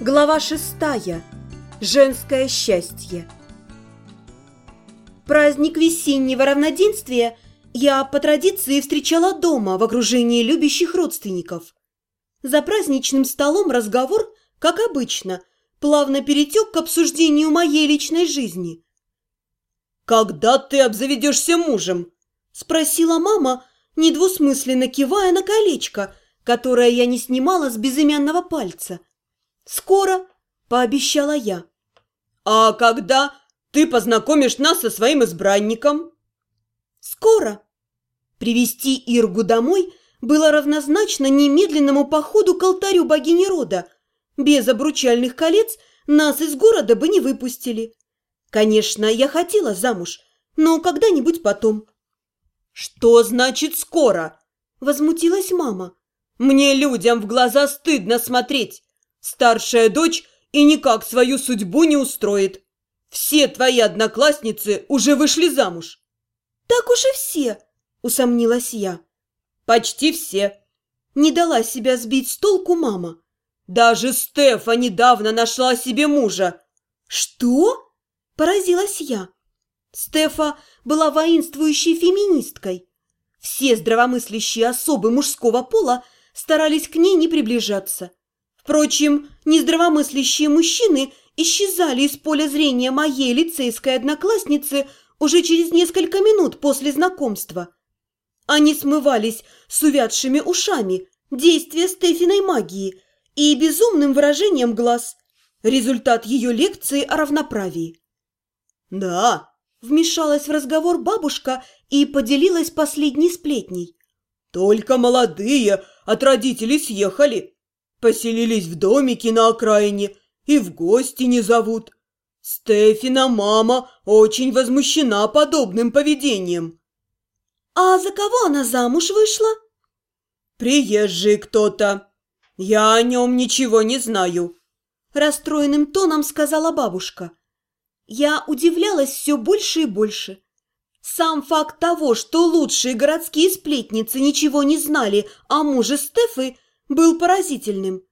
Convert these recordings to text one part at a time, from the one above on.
Глава шестая. Женское счастье. Праздник весеннего равноденствия я по традиции встречала дома в окружении любящих родственников. За праздничным столом разговор, как обычно, плавно перетек к обсуждению моей личной жизни. «Когда ты обзаведешься мужем?» – спросила мама, недвусмысленно кивая на колечко, которое я не снимала с безымянного пальца – «Скоро», – пообещала я. «А когда ты познакомишь нас со своим избранником?» «Скоро». Привести Иргу домой было равнозначно немедленному походу к алтарю богини рода. Без обручальных колец нас из города бы не выпустили. Конечно, я хотела замуж, но когда-нибудь потом. «Что значит скоро?» – возмутилась мама. «Мне людям в глаза стыдно смотреть. Старшая дочь и никак свою судьбу не устроит. Все твои одноклассницы уже вышли замуж. Так уж и все, усомнилась я. Почти все. Не дала себя сбить с толку мама. Даже Стефа недавно нашла себе мужа. Что? Поразилась я. Стефа была воинствующей феминисткой. Все здравомыслящие особы мужского пола старались к ней не приближаться. Впрочем, нездравомыслящие мужчины исчезали из поля зрения моей лицейской одноклассницы уже через несколько минут после знакомства. Они смывались с увядшими ушами, действия Стефиной магии и безумным выражением глаз. Результат ее лекции о равноправии. «Да», – вмешалась в разговор бабушка и поделилась последней сплетней. «Только молодые от родителей съехали. Поселились в домике на окраине и в гости не зовут. Стефина мама очень возмущена подобным поведением. А за кого она замуж вышла? Приезжий кто-то. Я о нем ничего не знаю. Расстроенным тоном сказала бабушка. Я удивлялась все больше и больше. Сам факт того, что лучшие городские сплетницы ничего не знали о муже Стефы, был поразительным.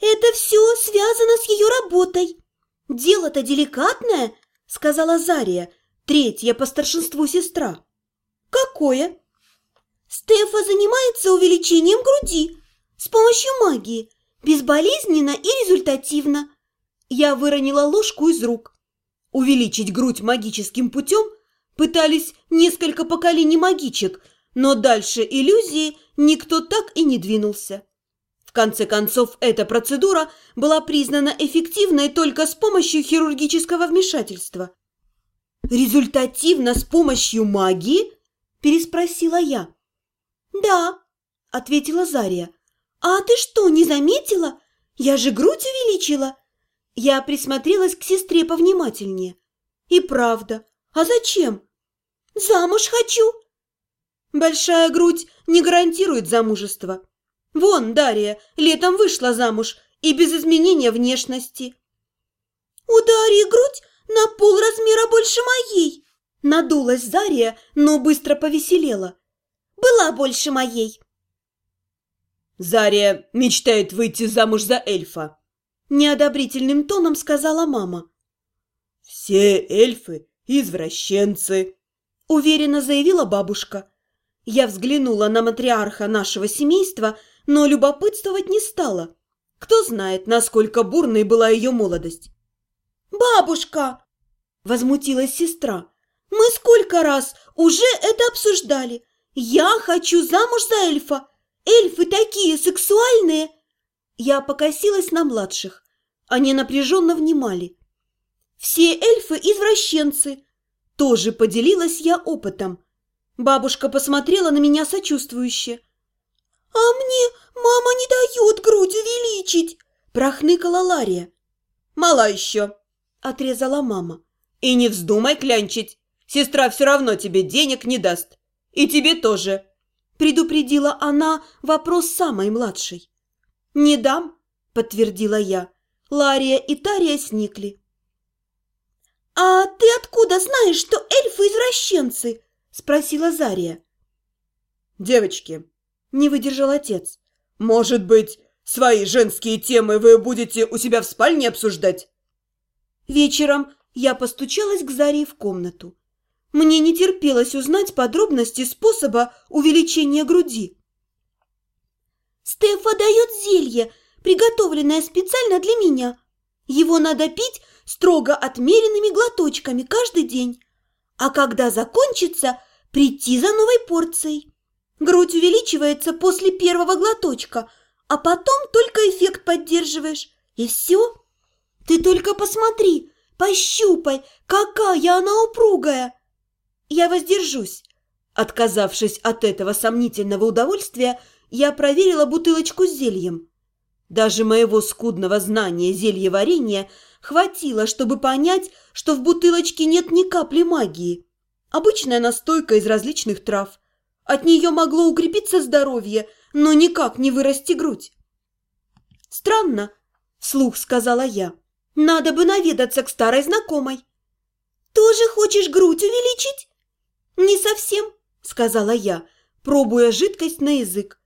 «Это все связано с ее работой. Дело-то деликатное», — сказала Зария, третья по старшинству сестра. «Какое?» «Стефа занимается увеличением груди с помощью магии, безболезненно и результативно». Я выронила ложку из рук. Увеличить грудь магическим путем пытались несколько поколений магичек, но дальше иллюзии никто так и не двинулся. В конце концов, эта процедура была признана эффективной только с помощью хирургического вмешательства. «Результативно с помощью магии?» – переспросила я. «Да», – ответила Зария. «А ты что, не заметила? Я же грудь увеличила!» Я присмотрелась к сестре повнимательнее. «И правда. А зачем?» «Замуж хочу!» Большая грудь не гарантирует замужество. Вон, Дарья, летом вышла замуж и без изменения внешности. У Дарьи грудь на пол размера больше моей. Надулась Зария, но быстро повеселела. Была больше моей. Зария мечтает выйти замуж за эльфа. Неодобрительным тоном сказала мама. Все эльфы – извращенцы, уверенно заявила бабушка. Я взглянула на матриарха нашего семейства, но любопытствовать не стала. Кто знает, насколько бурной была ее молодость. «Бабушка!» – возмутилась сестра. «Мы сколько раз уже это обсуждали. Я хочу замуж за эльфа. Эльфы такие сексуальные!» Я покосилась на младших. Они напряженно внимали. «Все эльфы – извращенцы!» Тоже поделилась я опытом. Бабушка посмотрела на меня сочувствующе. «А мне мама не дает грудь увеличить!» – прохныкала Лария. «Мала еще!» – отрезала мама. «И не вздумай клянчить! Сестра все равно тебе денег не даст. И тебе тоже!» – предупредила она вопрос самой младшей. «Не дам», – подтвердила я. Лария и Тария сникли. «А ты откуда знаешь, что эльфы извращенцы?» – спросила Зария. «Девочки», – не выдержал отец, – «может быть, свои женские темы вы будете у себя в спальне обсуждать?» Вечером я постучалась к Зарии в комнату. Мне не терпелось узнать подробности способа увеличения груди. «Стефа дает зелье, приготовленное специально для меня. Его надо пить строго отмеренными глоточками каждый день. А когда закончится, прийти за новой порцией. Грудь увеличивается после первого глоточка, а потом только эффект поддерживаешь. И все. Ты только посмотри, пощупай, какая она упругая. Я воздержусь. Отказавшись от этого сомнительного удовольствия, я проверила бутылочку с зельем. Даже моего скудного знания зельеварения хватило, чтобы понять, что в бутылочке нет ни капли магии. Обычная настойка из различных трав. От нее могло укрепиться здоровье, но никак не вырасти грудь. «Странно», – слух сказала я. «Надо бы наведаться к старой знакомой». «Тоже хочешь грудь увеличить?» «Не совсем», – сказала я, пробуя жидкость на язык.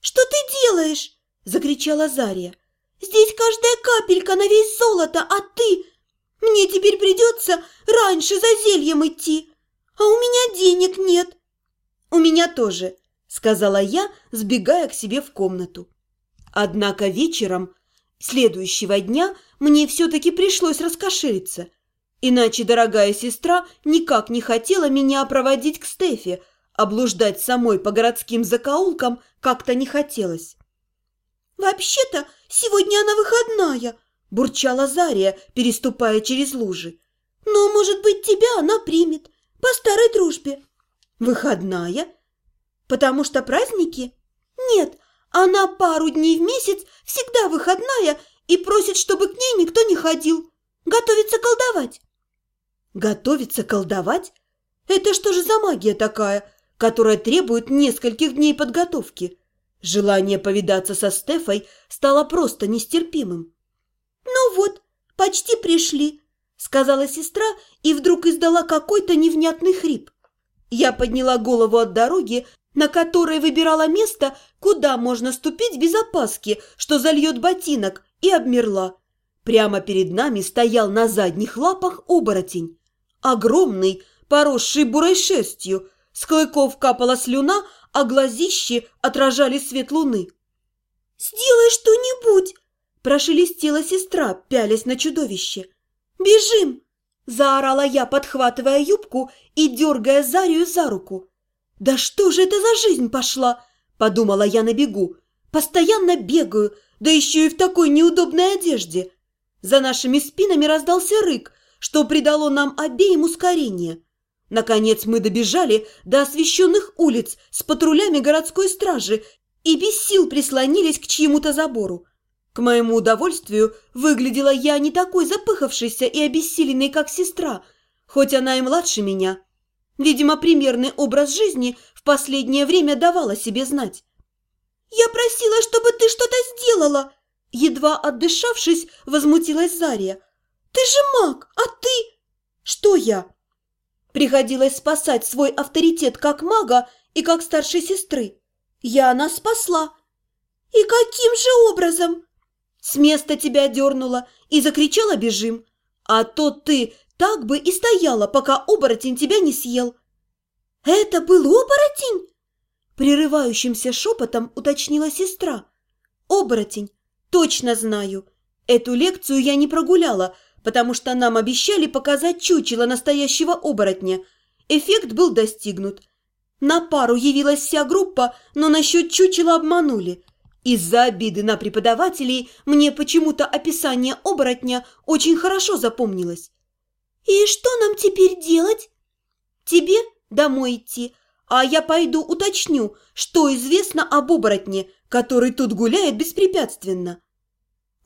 «Что ты делаешь?» – закричала Зария. «Здесь каждая капелька на весь золото, а ты... Мне теперь придется раньше за зельем идти, а у меня денег нет». «У меня тоже», – сказала я, сбегая к себе в комнату. Однако вечером следующего дня мне все-таки пришлось раскошелиться, иначе дорогая сестра никак не хотела меня проводить к Стефе, Облуждать самой по городским закоулкам как-то не хотелось. «Вообще-то сегодня она выходная», – бурчала Зария, переступая через лужи. «Но, может быть, тебя она примет, по старой дружбе». «Выходная? Потому что праздники?» «Нет, она пару дней в месяц всегда выходная и просит, чтобы к ней никто не ходил. Готовится колдовать». «Готовится колдовать? Это что же за магия такая?» которая требует нескольких дней подготовки. Желание повидаться со Стефой стало просто нестерпимым. «Ну вот, почти пришли», — сказала сестра и вдруг издала какой-то невнятный хрип. Я подняла голову от дороги, на которой выбирала место, куда можно ступить без опаски, что зальет ботинок, и обмерла. Прямо перед нами стоял на задних лапах оборотень. Огромный, поросший бурой шерстью, с клыков капала слюна, а глазищи отражали свет луны. «Сделай что-нибудь!» – прошелестела сестра, пялясь на чудовище. «Бежим!» – заорала я, подхватывая юбку и дергая Зарию за руку. «Да что же это за жизнь пошла?» – подумала я на бегу. «Постоянно бегаю, да еще и в такой неудобной одежде». За нашими спинами раздался рык, что придало нам обеим ускорение – Наконец мы добежали до освещенных улиц с патрулями городской стражи и без сил прислонились к чьему-то забору. К моему удовольствию выглядела я не такой запыхавшейся и обессиленной, как сестра, хоть она и младше меня. Видимо, примерный образ жизни в последнее время давала себе знать. «Я просила, чтобы ты что-то сделала!» Едва отдышавшись, возмутилась Зария. «Ты же маг, а ты...» «Что я?» Приходилось спасать свой авторитет как мага и как старшей сестры. Я нас спасла. И каким же образом? С места тебя дернула и закричала «бежим». А то ты так бы и стояла, пока оборотень тебя не съел. Это был оборотень? Прерывающимся шепотом уточнила сестра. Оборотень, точно знаю. Эту лекцию я не прогуляла, потому что нам обещали показать чучело настоящего оборотня. Эффект был достигнут. На пару явилась вся группа, но насчет чучела обманули. Из-за обиды на преподавателей мне почему-то описание оборотня очень хорошо запомнилось. «И что нам теперь делать?» «Тебе домой идти, а я пойду уточню, что известно об оборотне, который тут гуляет беспрепятственно».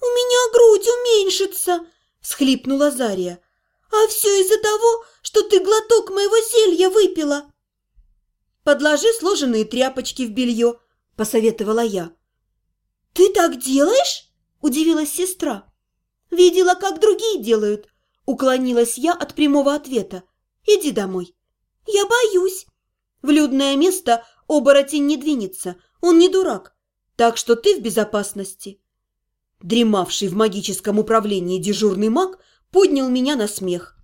«У меня грудь уменьшится!» Всхлипнула Зария. «А все из-за того, что ты глоток моего зелья выпила!» «Подложи сложенные тряпочки в белье», – посоветовала я. «Ты так делаешь?» – удивилась сестра. «Видела, как другие делают», – уклонилась я от прямого ответа. «Иди домой». «Я боюсь». В людное место оборотень не двинется, он не дурак, так что ты в безопасности. Дремавший в магическом управлении дежурный маг поднял меня на смех.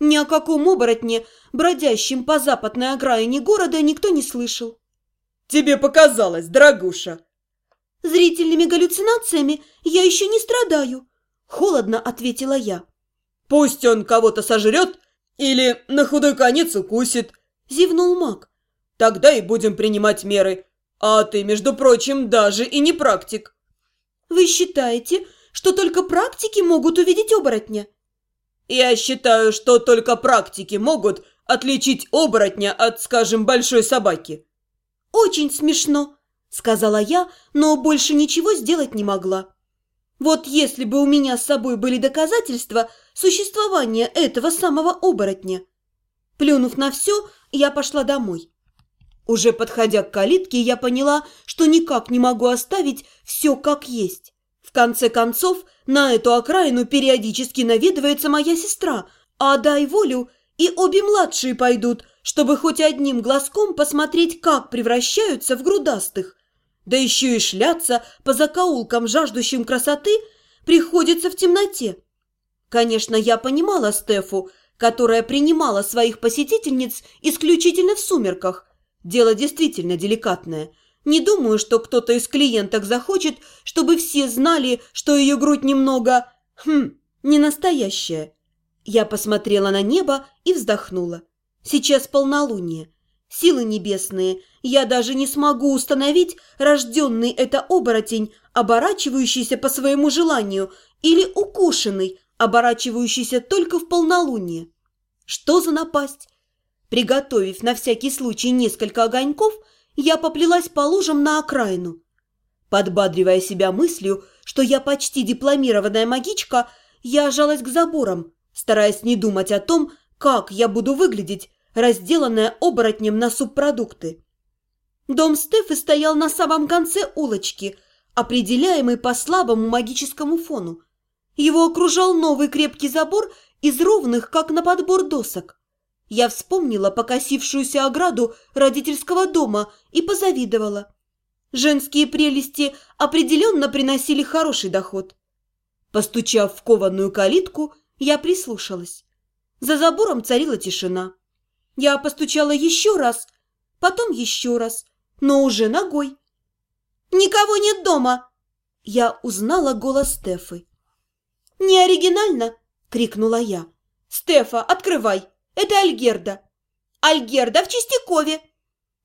Ни о каком оборотне, бродящем по западной окраине города, никто не слышал. «Тебе показалось, дорогуша!» «Зрительными галлюцинациями я еще не страдаю», – холодно ответила я. «Пусть он кого-то сожрет или на худой конец укусит», – зевнул маг. «Тогда и будем принимать меры. А ты, между прочим, даже и не практик». «Вы считаете, что только практики могут увидеть оборотня?» Я считаю, что только практики могут отличить оборотня от, скажем, большой собаки. Очень смешно, сказала я, но больше ничего сделать не могла. Вот если бы у меня с собой были доказательства существования этого самого оборотня. Плюнув на все, я пошла домой. Уже подходя к калитке, я поняла, что никак не могу оставить все как есть. В конце концов, на эту окраину периодически наведывается моя сестра, а дай волю, и обе младшие пойдут, чтобы хоть одним глазком посмотреть, как превращаются в грудастых. Да еще и шляться по закоулкам, жаждущим красоты, приходится в темноте. Конечно, я понимала Стефу, которая принимала своих посетительниц исключительно в сумерках. Дело действительно деликатное – не думаю, что кто-то из клиенток захочет, чтобы все знали, что ее грудь немного... Хм, не настоящая. Я посмотрела на небо и вздохнула. Сейчас полнолуние. Силы небесные, я даже не смогу установить, рожденный это оборотень, оборачивающийся по своему желанию, или укушенный, оборачивающийся только в полнолуние. Что за напасть? Приготовив на всякий случай несколько огоньков, я поплелась по лужам на окраину. Подбадривая себя мыслью, что я почти дипломированная магичка, я жалась к заборам, стараясь не думать о том, как я буду выглядеть, разделанная оборотнем на субпродукты. Дом Стефы стоял на самом конце улочки, определяемый по слабому магическому фону. Его окружал новый крепкий забор из ровных, как на подбор досок. Я вспомнила покосившуюся ограду родительского дома и позавидовала. Женские прелести определенно приносили хороший доход. Постучав в кованую калитку, я прислушалась. За забором царила тишина. Я постучала еще раз, потом еще раз, но уже ногой. «Никого нет дома!» Я узнала голос Стефы. «Не оригинально!» — крикнула я. «Стефа, открывай!» Это Альгерда». «Альгерда в Чистякове».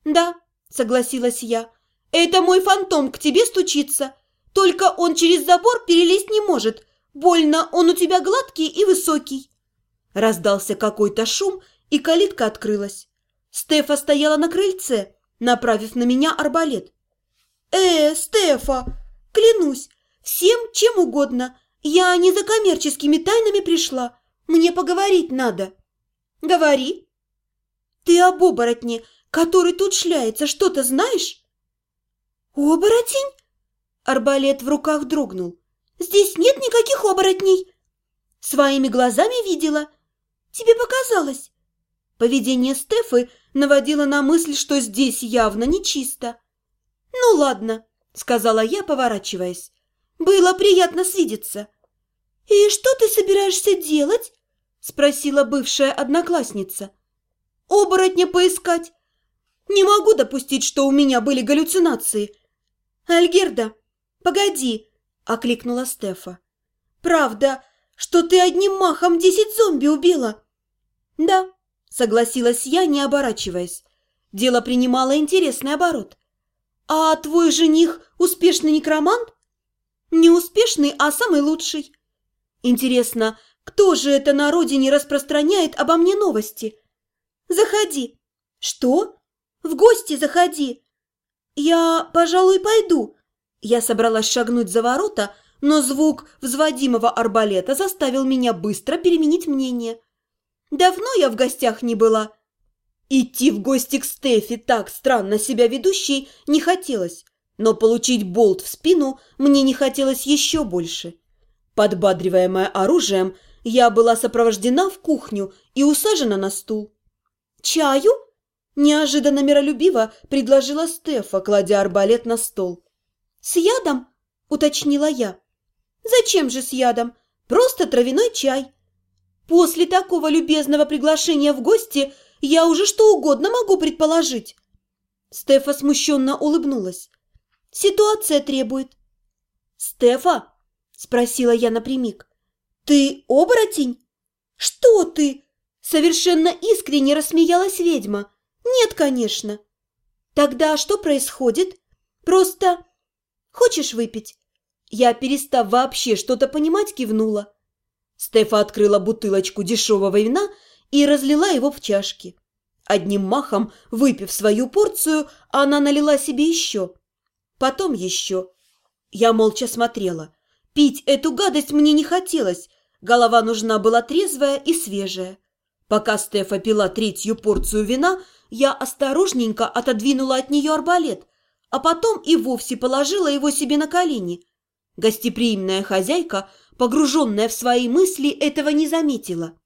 «Да», — согласилась я. «Это мой фантом к тебе стучится. Только он через забор перелезть не может. Больно, он у тебя гладкий и высокий». Раздался какой-то шум, и калитка открылась. Стефа стояла на крыльце, направив на меня арбалет. «Э, Стефа, клянусь, всем чем угодно. Я не за коммерческими тайнами пришла. Мне поговорить надо». Говори. Ты об оборотне, который тут шляется, что-то знаешь? Оборотень? Арбалет в руках дрогнул. Здесь нет никаких оборотней. Своими глазами видела. Тебе показалось. Поведение Стефы наводило на мысль, что здесь явно нечисто. «Ну ладно», — сказала я, поворачиваясь. «Было приятно свидеться». «И что ты собираешься делать?» Спросила бывшая одноклассница. «Оборотня поискать. Не могу допустить, что у меня были галлюцинации». «Альгерда, погоди!» – окликнула Стефа. «Правда, что ты одним махом десять зомби убила?» «Да», – согласилась я, не оборачиваясь. Дело принимало интересный оборот. «А твой жених успешный некромант?» «Не успешный, а самый лучший». «Интересно, кто же это на родине распространяет обо мне новости? Заходи. Что? В гости заходи. Я, пожалуй, пойду. Я собралась шагнуть за ворота, но звук взводимого арбалета заставил меня быстро переменить мнение. Давно я в гостях не была. Идти в гости к Стефи так странно себя ведущей не хотелось. Но получить болт в спину мне не хотелось еще больше. Подбадриваемая оружием, я была сопровождена в кухню и усажена на стул. «Чаю?» – неожиданно миролюбиво предложила Стефа, кладя арбалет на стол. «С ядом?» – уточнила я. «Зачем же с ядом? Просто травяной чай. После такого любезного приглашения в гости я уже что угодно могу предположить». Стефа смущенно улыбнулась. «Ситуация требует». «Стефа?» – спросила я напрямик. «Ты оборотень?» «Что ты?» – совершенно искренне рассмеялась ведьма. «Нет, конечно». «Тогда что происходит? Просто...» «Хочешь выпить?» Я, перестав вообще что-то понимать, кивнула. Стефа открыла бутылочку дешевого вина и разлила его в чашки. Одним махом, выпив свою порцию, она налила себе еще. Потом еще. Я молча смотрела. Пить эту гадость мне не хотелось. Голова нужна была трезвая и свежая. Пока Стефа пила третью порцию вина, я осторожненько отодвинула от нее арбалет, а потом и вовсе положила его себе на колени. Гостеприимная хозяйка, погруженная в свои мысли, этого не заметила.